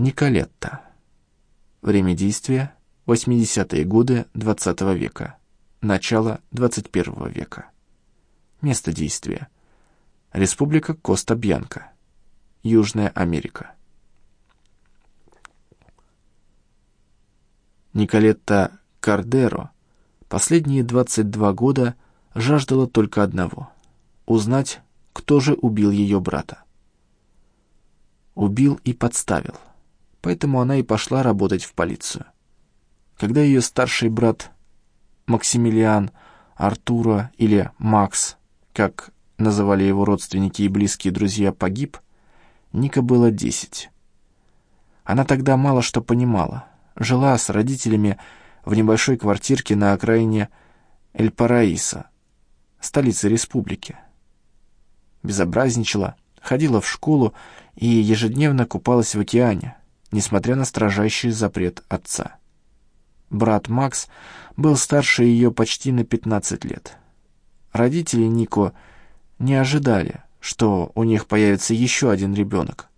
Николетта. Время действия – 80-е годы XX -го века, начало 21 века. Место действия – Республика Коста-Бьянка, Южная Америка. Николетта Кардеро последние 22 года жаждала только одного – узнать, кто же убил ее брата. Убил и подставил. Поэтому она и пошла работать в полицию. Когда ее старший брат Максимилиан, Артура или Макс, как называли его родственники и близкие друзья, погиб, Ника было десять. Она тогда мало что понимала. Жила с родителями в небольшой квартирке на окраине Эль-Параиса, столицы республики безобразничала, ходила в школу и ежедневно купалась в океане, несмотря на строжайший запрет отца. Брат Макс был старше ее почти на 15 лет. Родители Нико не ожидали, что у них появится еще один ребенок.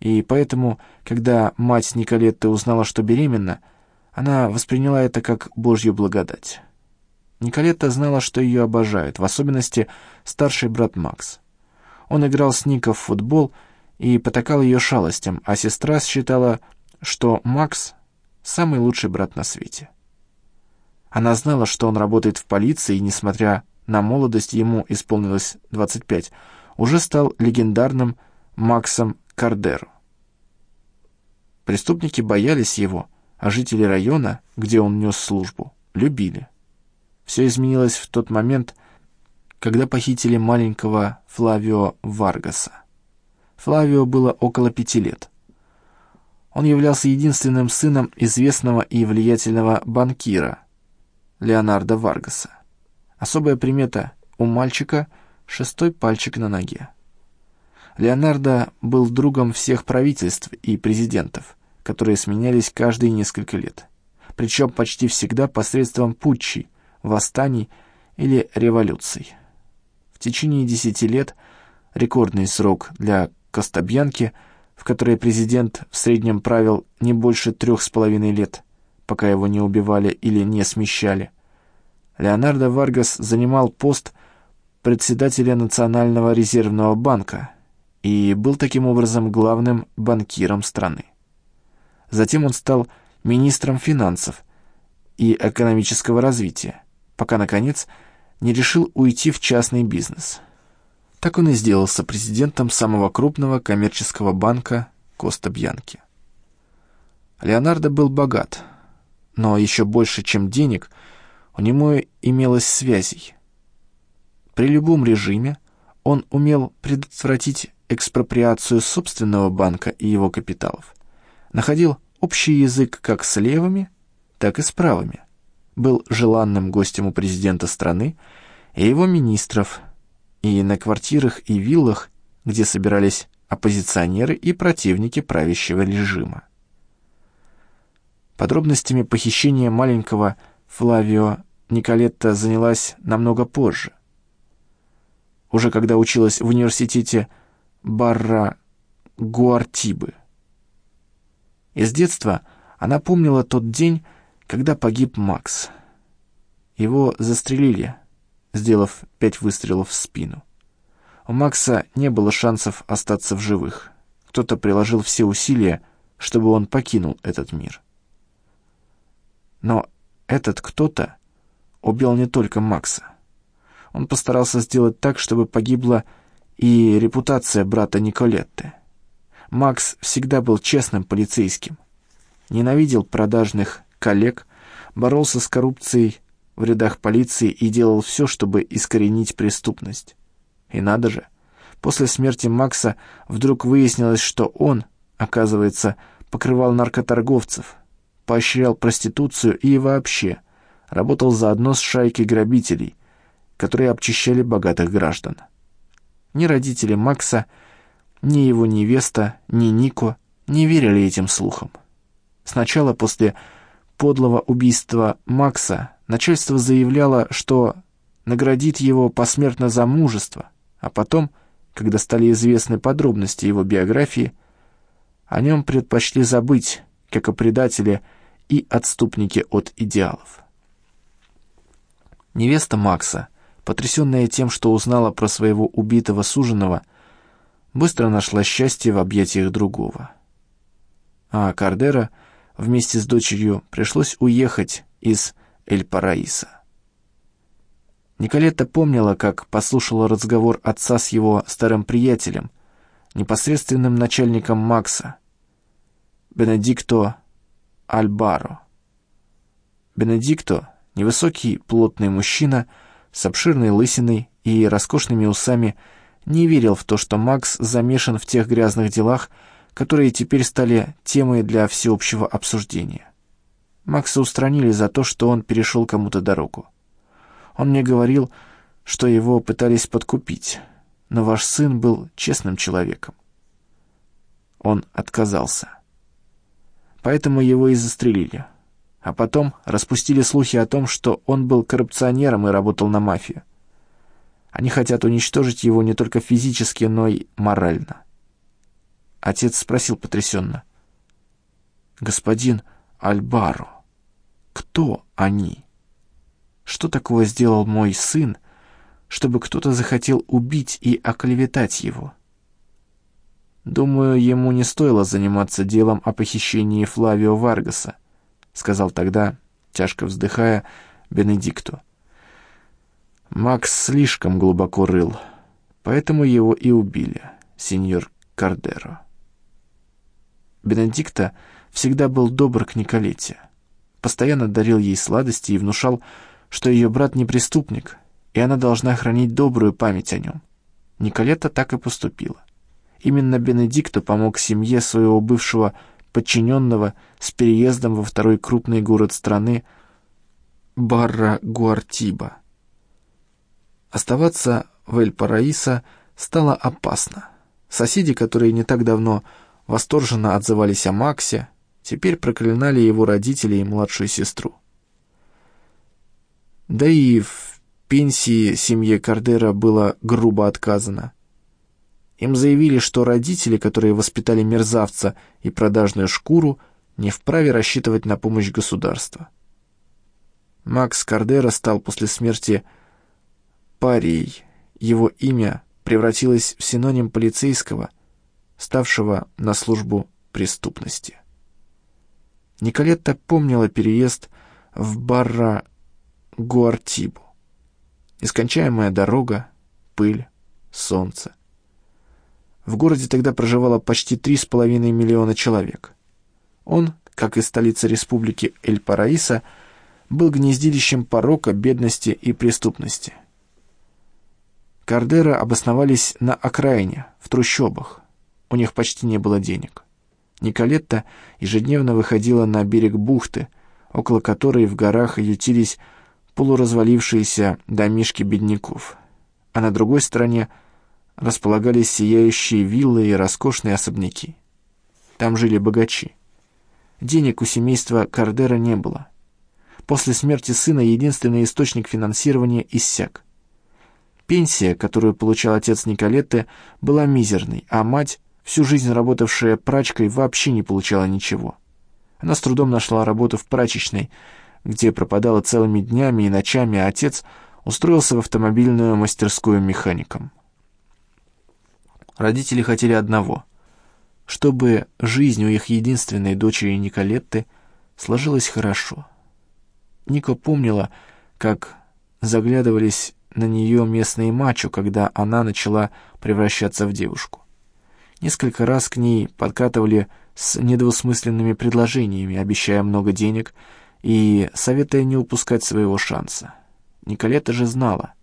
И поэтому, когда мать Николетты узнала, что беременна, она восприняла это как Божью благодать. Николетта знала, что ее обожают, в особенности старший брат Макс. Он играл с Нико в футбол и потакал ее шалостям, а сестра считала, что Макс — самый лучший брат на свете. Она знала, что он работает в полиции, и, несмотря на молодость, ему исполнилось 25, уже стал легендарным Максом Кардеро. Преступники боялись его, а жители района, где он нес службу, любили. Все изменилось в тот момент, когда похитили маленького Флавио Варгаса. Флавио было около пяти лет. Он являлся единственным сыном известного и влиятельного банкира Леонардо Варгаса. Особая примета у мальчика — шестой пальчик на ноге. Леонардо был другом всех правительств и президентов, которые сменялись каждые несколько лет, причем почти всегда посредством путчей, восстаний или революций. В течение десяти лет, рекордный срок для Костобьянки, в которой президент в среднем правил не больше трех с половиной лет, пока его не убивали или не смещали, Леонардо Варгас занимал пост председателя Национального резервного банка и был таким образом главным банкиром страны. Затем он стал министром финансов и экономического развития, пока, наконец, не решил уйти в частный бизнес. Так он и сделался президентом самого крупного коммерческого банка Коста-Бьянки. Леонардо был богат, но еще больше, чем денег, у него имелось связей. При любом режиме он умел предотвратить экспроприацию собственного банка и его капиталов, находил общий язык как с левыми, так и с правыми был желанным гостем у президента страны и его министров, и на квартирах и виллах, где собирались оппозиционеры и противники правящего режима. Подробностями похищения маленького Флавио Николетта занялась намного позже. Уже когда училась в университете Барра Гуартибы. Из детства она помнила тот день, когда погиб Макс. Его застрелили, сделав пять выстрелов в спину. У Макса не было шансов остаться в живых. Кто-то приложил все усилия, чтобы он покинул этот мир. Но этот кто-то убил не только Макса. Он постарался сделать так, чтобы погибла и репутация брата Николетты. Макс всегда был честным полицейским, ненавидел продажных коллег, боролся с коррупцией в рядах полиции и делал все, чтобы искоренить преступность. И надо же, после смерти Макса вдруг выяснилось, что он, оказывается, покрывал наркоторговцев, поощрял проституцию и вообще работал заодно с шайкой грабителей, которые обчищали богатых граждан. Ни родители Макса, ни его невеста, ни Нико не верили этим слухам. Сначала после подлого убийства Макса начальство заявляло, что наградит его посмертно за мужество, а потом, когда стали известны подробности его биографии, О нем предпочли забыть, как о предателе и отступнике от идеалов. Невеста Макса, потрясенная тем, что узнала про своего убитого суженого, быстро нашла счастье в объятиях другого. А Кардера вместе с дочерью пришлось уехать из Эль-Параиса. Николетта помнила, как послушала разговор отца с его старым приятелем, непосредственным начальником Макса, Бенедикто Альбаро. Бенедикто, невысокий плотный мужчина с обширной лысиной и роскошными усами, не верил в то, что Макс замешан в тех грязных делах, которые теперь стали темой для всеобщего обсуждения. Макса устранили за то, что он перешел кому-то дорогу. Он мне говорил, что его пытались подкупить, но ваш сын был честным человеком. Он отказался. Поэтому его и застрелили. А потом распустили слухи о том, что он был коррупционером и работал на мафию. Они хотят уничтожить его не только физически, но и морально. Отец спросил потрясенно. «Господин Альбаро, кто они?» Что такое сделал мой сын, чтобы кто-то захотел убить и оклеветать его? Думаю, ему не стоило заниматься делом о похищении Флавио Варгаса, сказал тогда, тяжко вздыхая, Бенедикту. Макс слишком глубоко рыл, поэтому его и убили, сеньор Кардеро. Бенедикта всегда был добр к Николете, постоянно дарил ей сладости и внушал, что ее брат не преступник, и она должна хранить добрую память о нем. Николета так и поступила. Именно Бенедикто помог семье своего бывшего подчиненного с переездом во второй крупный город страны Барра-Гуартиба. Оставаться в Эль-Параиса стало опасно. Соседи, которые не так давно восторженно отзывались о Максе, теперь проклинали его родителей и младшую сестру. Да и в пенсии семье Кардера было грубо отказано. Им заявили, что родители, которые воспитали мерзавца и продажную шкуру, не вправе рассчитывать на помощь государства. Макс Кардера стал после смерти парией. Его имя превратилось в синоним полицейского, ставшего на службу преступности. Николетта помнила переезд в Барра Гуартибу. Нескончаемая дорога, пыль, солнце. В городе тогда проживало почти три с половиной миллиона человек. Он, как и столица республики Эль-Параиса, был гнездилищем порока, бедности и преступности. Кардера обосновались на окраине, в трущобах. У них почти не было денег. Николетта ежедневно выходила на берег бухты, около которой в горах ютились полуразвалившиеся домишки бедняков, а на другой стороне располагались сияющие виллы и роскошные особняки. Там жили богачи. Денег у семейства Кардера не было. После смерти сына единственный источник финансирования иссяк. Пенсия, которую получал отец Николетты, была мизерной, а мать, всю жизнь работавшая прачкой, вообще не получала ничего. Она с трудом нашла работу в прачечной, где пропадала целыми днями и ночами, а отец устроился в автомобильную мастерскую механиком. Родители хотели одного — чтобы жизнь у их единственной дочери Николетты сложилась хорошо. Нико помнила, как заглядывались на нее местные мачо, когда она начала превращаться в девушку. Несколько раз к ней подкатывали с недвусмысленными предложениями, обещая много денег — и советуя не упускать своего шанса. Николета же знала.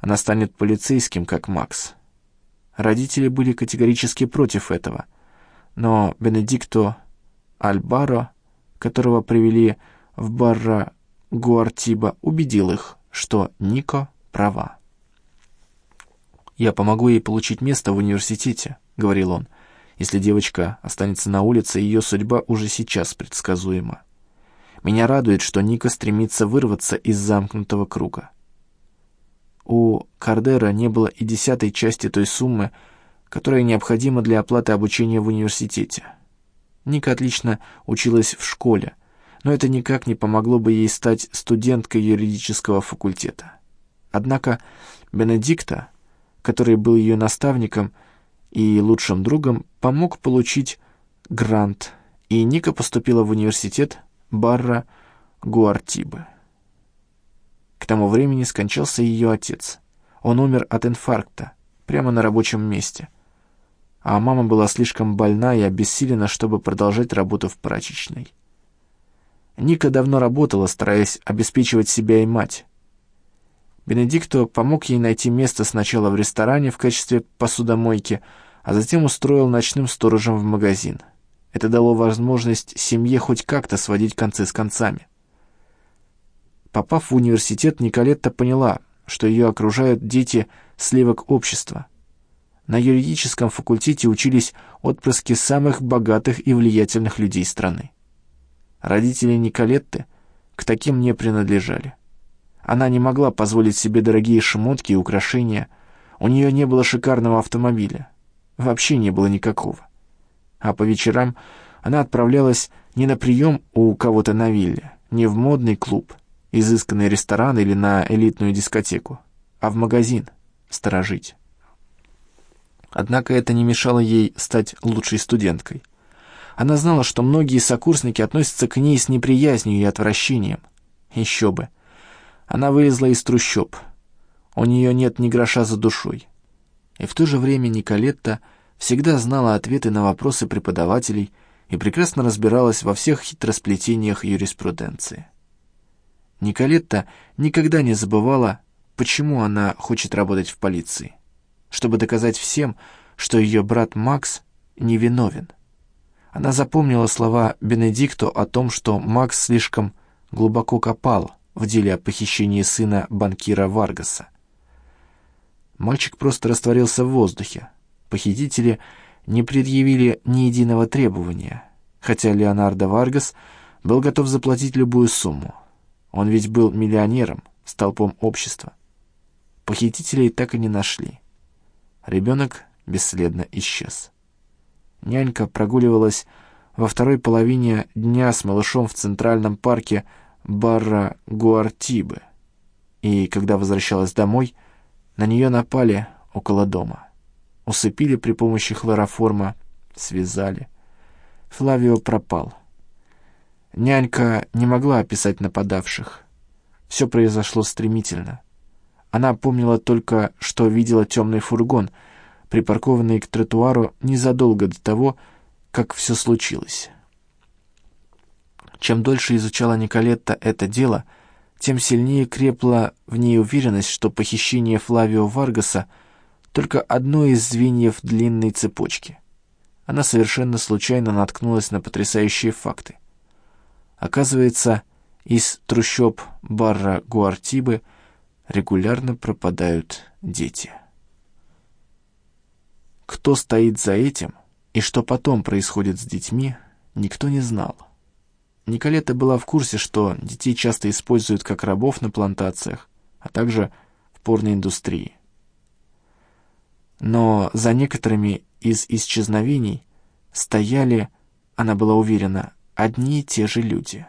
Она станет полицейским, как Макс. Родители были категорически против этого, но Бенедикто Альбаро, которого привели в Барра Гуартиба, убедил их, что Нико права. «Я помогу ей получить место в университете», — говорил он. «Если девочка останется на улице, ее судьба уже сейчас предсказуема». Меня радует, что Ника стремится вырваться из замкнутого круга. У Кардера не было и десятой части той суммы, которая необходима для оплаты обучения в университете. Ника отлично училась в школе, но это никак не помогло бы ей стать студенткой юридического факультета. Однако Бенедикта, который был ее наставником и лучшим другом, помог получить грант, и Ника поступила в университет Барра Гуартибы. К тому времени скончался ее отец. Он умер от инфаркта, прямо на рабочем месте. А мама была слишком больна и обессилена, чтобы продолжать работу в прачечной. Ника давно работала, стараясь обеспечивать себя и мать. Бенедикто помог ей найти место сначала в ресторане в качестве посудомойки, а затем устроил ночным сторожем в магазин. Это дало возможность семье хоть как-то сводить концы с концами. Попав в университет, Николетта поняла, что ее окружают дети сливок общества. На юридическом факультете учились отпрыски самых богатых и влиятельных людей страны. Родители Николетты к таким не принадлежали. Она не могла позволить себе дорогие шмотки и украшения. У нее не было шикарного автомобиля. Вообще не было никакого. А по вечерам она отправлялась не на прием у кого-то на вилле, не в модный клуб, изысканный ресторан или на элитную дискотеку, а в магазин сторожить. Однако это не мешало ей стать лучшей студенткой — она знала, что многие сокурсники относятся к ней с неприязнью и отвращением. Еще бы. Она вылезла из трущоб. У нее нет ни гроша за душой. И в то же время Николетта всегда знала ответы на вопросы преподавателей и прекрасно разбиралась во всех хитросплетениях юриспруденции. Николетта никогда не забывала, почему она хочет работать в полиции, чтобы доказать всем, что ее брат Макс невиновен. Она запомнила слова Бенедикто о том, что Макс слишком глубоко копал в деле о похищении сына банкира Варгаса. Мальчик просто растворился в воздухе. Похитители не предъявили ни единого требования, хотя Леонардо Варгас был готов заплатить любую сумму. Он ведь был миллионером, столпом общества. Похитителей так и не нашли. Ребенок бесследно исчез. Нянька прогуливалась во второй половине дня с малышом в центральном парке Барра Гуартибы. И когда возвращалась домой, на нее напали около дома. Усыпили при помощи хлороформа, связали. Флавио пропал. Нянька не могла описать нападавших. Все произошло стремительно. Она помнила только, что видела темный фургон — припаркованный к тротуару незадолго до того, как все случилось. Чем дольше изучала Николетта это дело, тем сильнее крепла в ней уверенность, что похищение Флавио Варгаса только одно из звеньев длинной цепочки. Она совершенно случайно наткнулась на потрясающие факты. Оказывается, из трущоб Барра Гуартибы регулярно пропадают дети. Кто стоит за этим и что потом происходит с детьми, никто не знал. Николета была в курсе, что детей часто используют как рабов на плантациях, а также в порноиндустрии. Но за некоторыми из исчезновений стояли, она была уверена, одни и те же люди.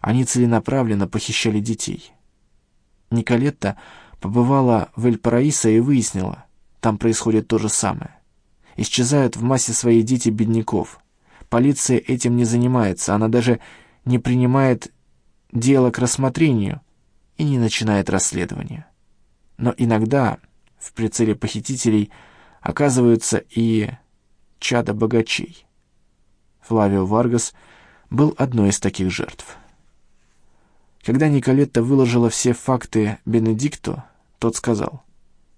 Они целенаправленно похищали детей. Николетта побывала в Эль-Параисо и выяснила, там происходит то же самое. Исчезают в массе своей дети бедняков. Полиция этим не занимается, она даже не принимает дело к рассмотрению и не начинает расследование. Но иногда в прицеле похитителей оказываются и чада богачей. Флавио Варгас был одной из таких жертв. Когда Николетта выложила все факты Бенедикту, тот сказал,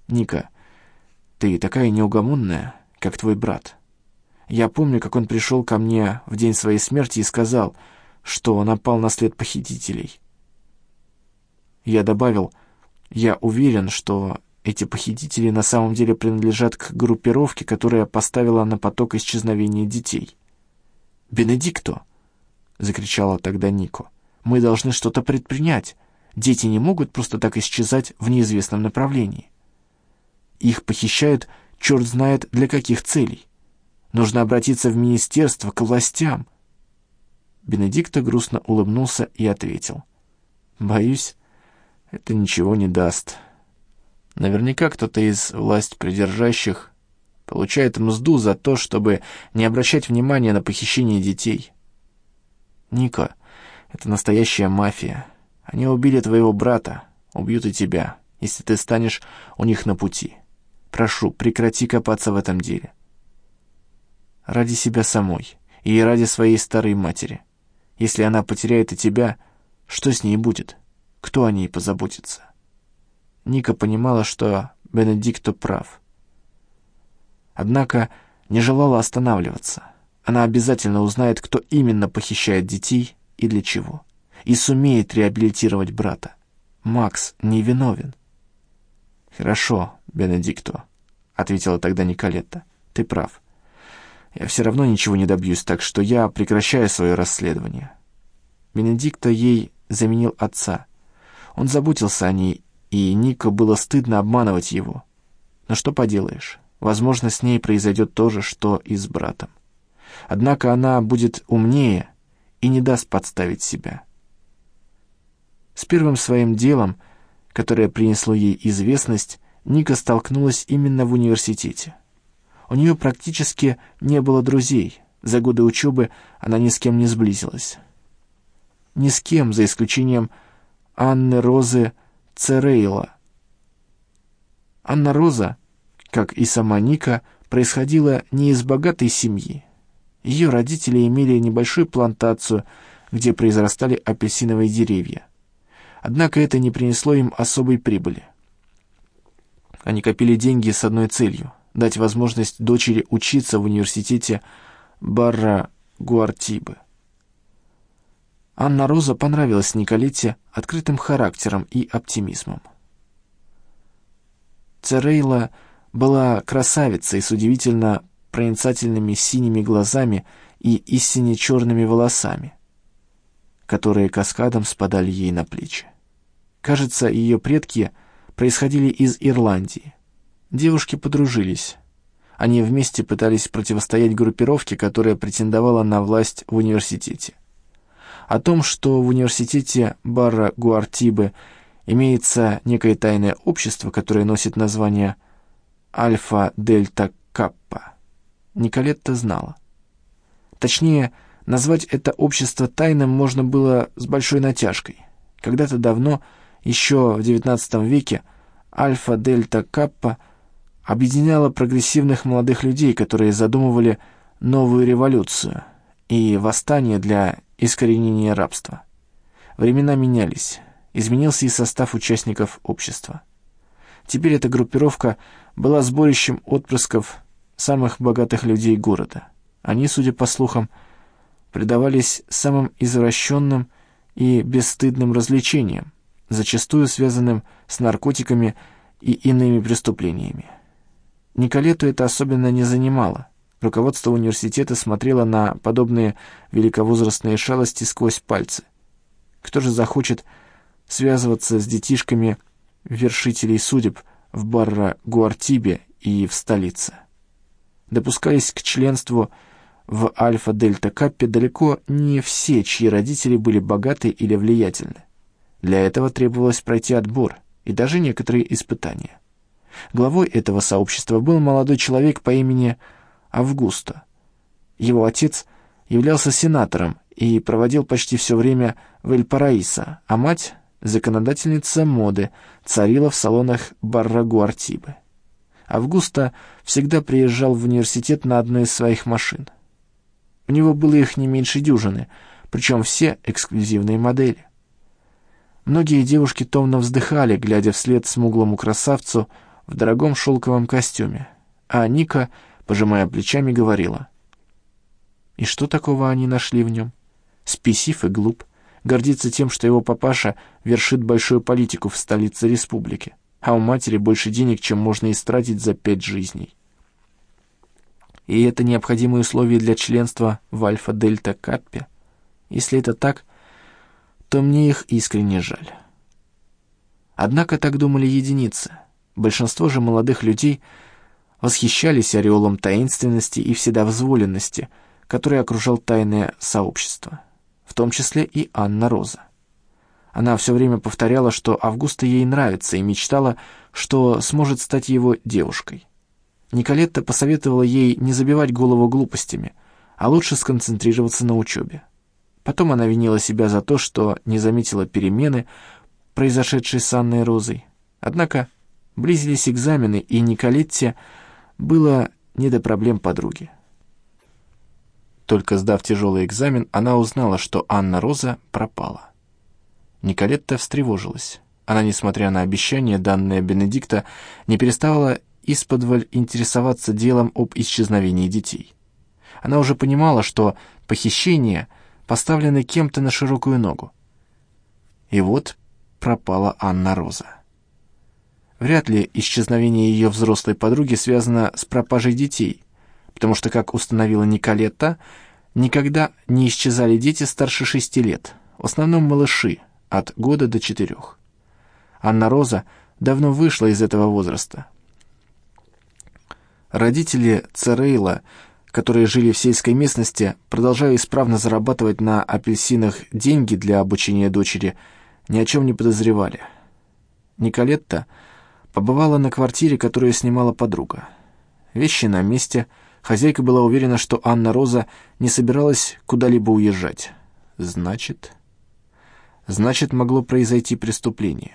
«Ника, ты такая неугомонная, как твой брат. Я помню, как он пришел ко мне в день своей смерти и сказал, что он напал на след похитителей. Я добавил, я уверен, что эти похитители на самом деле принадлежат к группировке, которая поставила на поток исчезновения детей. «Бенедикто!» — закричала тогда Нико. «Мы должны что-то предпринять. Дети не могут просто так исчезать в неизвестном направлении». Их похищают черт знает для каких целей. Нужно обратиться в министерство, к властям. Бенедикто грустно улыбнулся и ответил. «Боюсь, это ничего не даст. Наверняка кто-то из власть придержащих получает мзду за то, чтобы не обращать внимания на похищение детей. Ника, это настоящая мафия. Они убили твоего брата, убьют и тебя, если ты станешь у них на пути. Прошу, прекрати копаться в этом деле. Ради себя самой и ради своей старой матери. Если она потеряет и тебя, что с ней будет? Кто о ней позаботится? Ника понимала, что Бенедикто прав. Однако не желала останавливаться. Она обязательно узнает, кто именно похищает детей и для чего. И сумеет реабилитировать брата. Макс не виновен. «Хорошо, Бенедикто», — ответила тогда Николетта. «Ты прав. Я все равно ничего не добьюсь, так что я прекращаю свое расследование». Бенедикто ей заменил отца. Он заботился о ней, и Нико было стыдно обманывать его. Но что поделаешь, возможно, с ней произойдет то же, что и с братом. Однако она будет умнее и не даст подставить себя. С первым своим делом, которое принесло ей известность, Ника столкнулась именно в университете. У нее практически не было друзей. За годы учебы она ни с кем не сблизилась. Ни с кем, за исключением Анны Розы Церейла. Анна Роза, как и сама Ника, происходила не из богатой семьи. Ее родители имели небольшую плантацию, где произрастали апельсиновые деревья. Однако это не принесло им особой прибыли. Они копили деньги с одной целью — дать возможность дочери учиться в университете Барра Гуартибы. Анна Роза понравилась Николете открытым характером и оптимизмом. Церейла была красавицей с удивительно проницательными синими глазами и истинно черными волосами, которые каскадом спадали ей на плечи. Кажется, ее предки происходили из Ирландии. Девушки подружились. Они вместе пытались противостоять группировке, которая претендовала на власть в университете. О том, что в университете Барра Гуартибы имеется некое тайное общество, которое носит название Альфа-Дельта-Каппа, Николетта знала. Точнее, назвать это общество тайным можно было с большой натяжкой. Когда-то давно, еще в XIX веке, Альфа-Дельта-Каппа объединяла прогрессивных молодых людей, которые задумывали новую революцию и восстание для искоренения рабства. Времена менялись, изменился и состав участников общества. Теперь эта группировка была сборищем отпрысков самых богатых людей города. Они, судя по слухам, предавались самым извращенным и бесстыдным развлечениям, зачастую связанным с наркотиками и иными преступлениями. Николету это особенно не занимало. Руководство университета смотрело на подобные великовозрастные шалости сквозь пальцы. Кто же захочет связываться с детишками вершителей судеб в Барра-Гуартибе и в столице? Допускались к членству в Альфа-Дельта-Каппе далеко не все, чьи родители были богаты или влиятельны. Для этого требовалось пройти отбор и даже некоторые испытания. Главой этого сообщества был молодой человек по имени Августа. Его отец являлся сенатором и проводил почти все время в Эль-Параисо, а мать, законодательница моды, царила в салонах Баррагуартибы. Августа всегда приезжал в университет на одной из своих машин. У него было их не меньше дюжины, причем все эксклюзивные модели. Многие девушки томно вздыхали, глядя вслед смуглому красавцу в дорогом шелковом костюме, а Ника — пожимая плечами, говорила. И что такого они нашли в нем? Спесив и глуп, гордится тем, что его папаша вершит большую политику в столице республики, а у матери больше денег, чем можно истратить за пять жизней. И это необходимые условия для членства в Альфа-Дельта-Каппе. Если это так, то мне их искренне жаль. Однако так думали единицы. Большинство же молодых людей — восхищались ореолом таинственности и вседозволенности, который окружал тайное сообщество, в том числе и Анна Роза. Она все время повторяла, что Августа ей нравится, и мечтала, что сможет стать его девушкой. Николетта посоветовала ей не забивать голову глупостями, а лучше сконцентрироваться на учебе. Потом она винила себя за то, что не заметила перемены, произошедшей с Анной Розой. Однако близились экзамены, и Николетте было не до проблем подруги. Только сдав тяжелый экзамен, она узнала, что Анна Роза пропала. Николетта встревожилась. Она, несмотря на обещание, данное Бенедикта, не переставала исподволь интересоваться делом об исчезновении детей. Она уже понимала, что похищение поставлено кем-то на широкую ногу. И вот пропала Анна Роза. Вряд ли исчезновение ее взрослой подруги связано с пропажей детей, потому что, как установила Николетта, никогда не исчезали дети старше шести лет, в основном малыши, от года до четырех. Анна Роза давно вышла из этого возраста. Родители Церейла, которые жили в сельской местности, продолжая исправно зарабатывать на апельсинах деньги для обучения дочери, ни о чем не подозревали. Николетта побывала на квартире, которую снимала подруга. Вещи на месте, хозяйка была уверена, что Анна Роза не собиралась куда-либо уезжать. Значит... Значит, могло произойти преступление.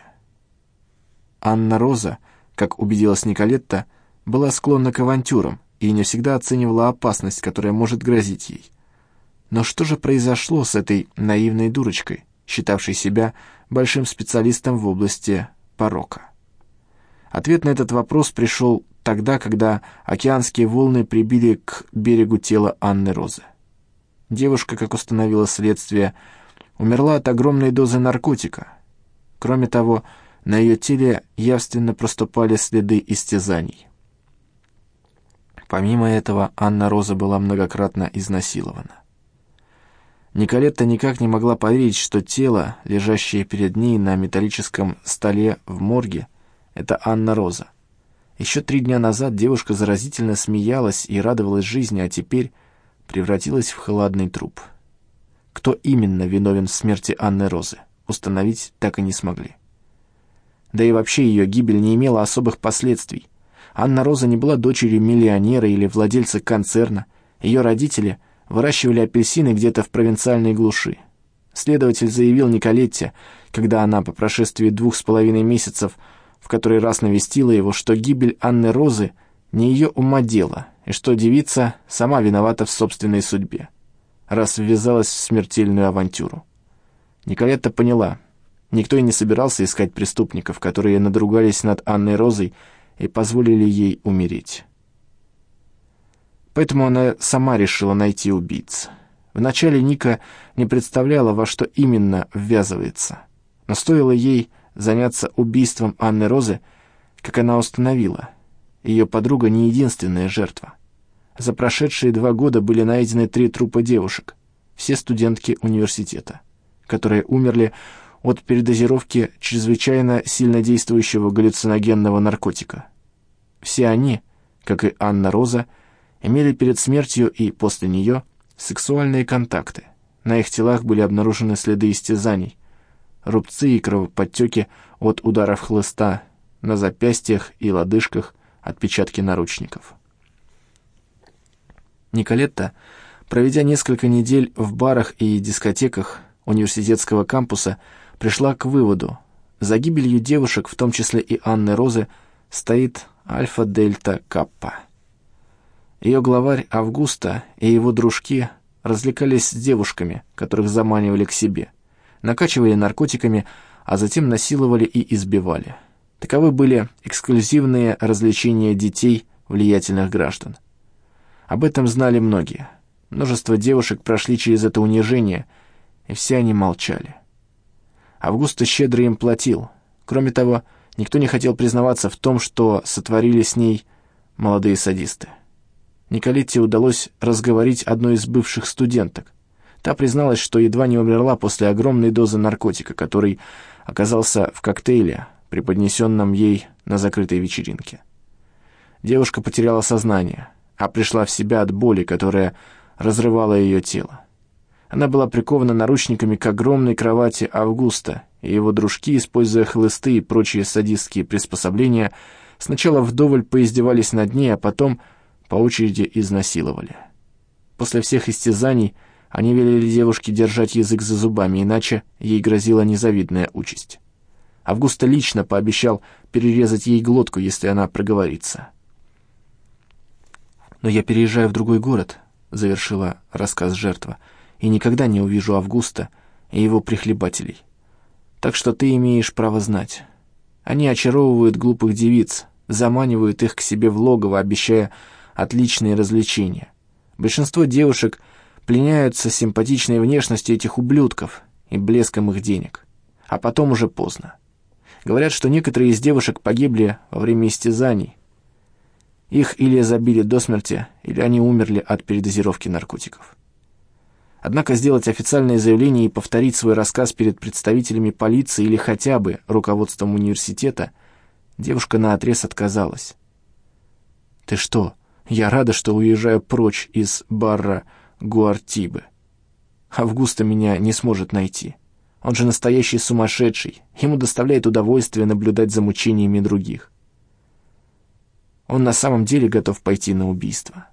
Анна Роза, как убедилась Николетта, была склонна к авантюрам и не всегда оценивала опасность, которая может грозить ей. Но что же произошло с этой наивной дурочкой, считавшей себя большим специалистом в области порока? Ответ на этот вопрос пришел тогда, когда океанские волны прибили к берегу тело Анны Розы. Девушка, как установило следствие, умерла от огромной дозы наркотика. Кроме того, на ее теле явственно проступали следы истязаний. Помимо этого, Анна Роза была многократно изнасилована. Николетта никак не могла поверить, что тело, лежащее перед ней на металлическом столе в морге, это Анна Роза. Еще три дня назад девушка заразительно смеялась и радовалась жизни, а теперь превратилась в холодный труп. Кто именно виновен в смерти Анны Розы, установить так и не смогли. Да и вообще ее гибель не имела особых последствий. Анна Роза не была дочерью миллионера или владельца концерна. Ее родители выращивали апельсины где-то в провинциальной глуши. Следователь заявил Николетте, когда она по прошествии двух с половиной месяцев в который раз навестила его, что гибель Анны Розы не ее ума дело, и что девица сама виновата в собственной судьбе раз ввязалась в смертельную авантюру. Николетта поняла, никто и не собирался искать преступников, которые надругались над Анной Розой и позволили ей умереть. Поэтому она сама решила найти убийц. Вначале Ника не представляла, во что именно ввязывается, но стоило ей заняться убийством Анны Розы, как она установила, ее подруга не единственная жертва. За прошедшие два года были найдены три трупа девушек, все студентки университета, которые умерли от передозировки чрезвычайно сильнодействующего галлюциногенного наркотика. Все они, как и Анна Роза, имели перед смертью и после нее сексуальные контакты. На их телах были обнаружены следы истязаний, рубцы и кровоподтеки от ударов хлыста, на запястьях и лодыжках отпечатки наручников. Николетта, проведя несколько недель в барах и дискотеках университетского кампуса, пришла к выводу, за гибелью девушек, в том числе и Анны Розы, стоит Альфа-Дельта-Каппа. Ее главарь Августа и его дружки развлекались с девушками, которых заманивали к себе, накачивали наркотиками, а затем насиловали и избивали. Таковы были эксклюзивные развлечения детей влиятельных граждан. Об этом знали многие. Множество девушек прошли через это унижение, и все они молчали. Августа щедро им платил. Кроме того, никто не хотел признаваться в том, что сотворили с ней молодые садисты. Николетте удалось разговорить одну из бывших студенток. Та призналась, что едва не умерла после огромной дозы наркотика, который оказался в коктейле, преподнесенном ей на закрытой вечеринке. девушка потеряла сознание, а пришла в себя от боли, которая разрывала ее тело. Она была прикована наручниками к огромной кровати Августа, и его дружки, используя хлысты и прочие садистские приспособления, сначала вдоволь поиздевались над ней, а потом по очереди изнасиловали. После всех истязаний они велели девушке держать язык за зубами, иначе ей грозила незавидная участь. Августа лично пообещал перерезать ей глотку, если она проговорится. «Но я переезжаю в другой город», — завершила рассказ жертва, «и никогда не увижу Августа и его прихлебателей. Так что ты имеешь право знать. Они очаровывают глупых девиц, заманивают их к себе в логово, обещая отличные развлечения. Большинство девушек пленяются симпатичной внешностью этих ублюдков и блеском их денег. А потом уже поздно. Говорят, что некоторые из девушек погибли во время истязаний. Их или забили до смерти, или они умерли от передозировки наркотиков. Однако сделать официальное заявление и повторить свой рассказ перед представителями полиции или хотя бы руководством университета девушка наотрез отказалась. «Ты что? Я рада, что уезжаю прочь из барра Гуартибы. Августа меня не сможет найти. Он же настоящий сумасшедший. Ему доставляет удовольствие наблюдать за мучениями других. Он на самом деле готов пойти на убийство.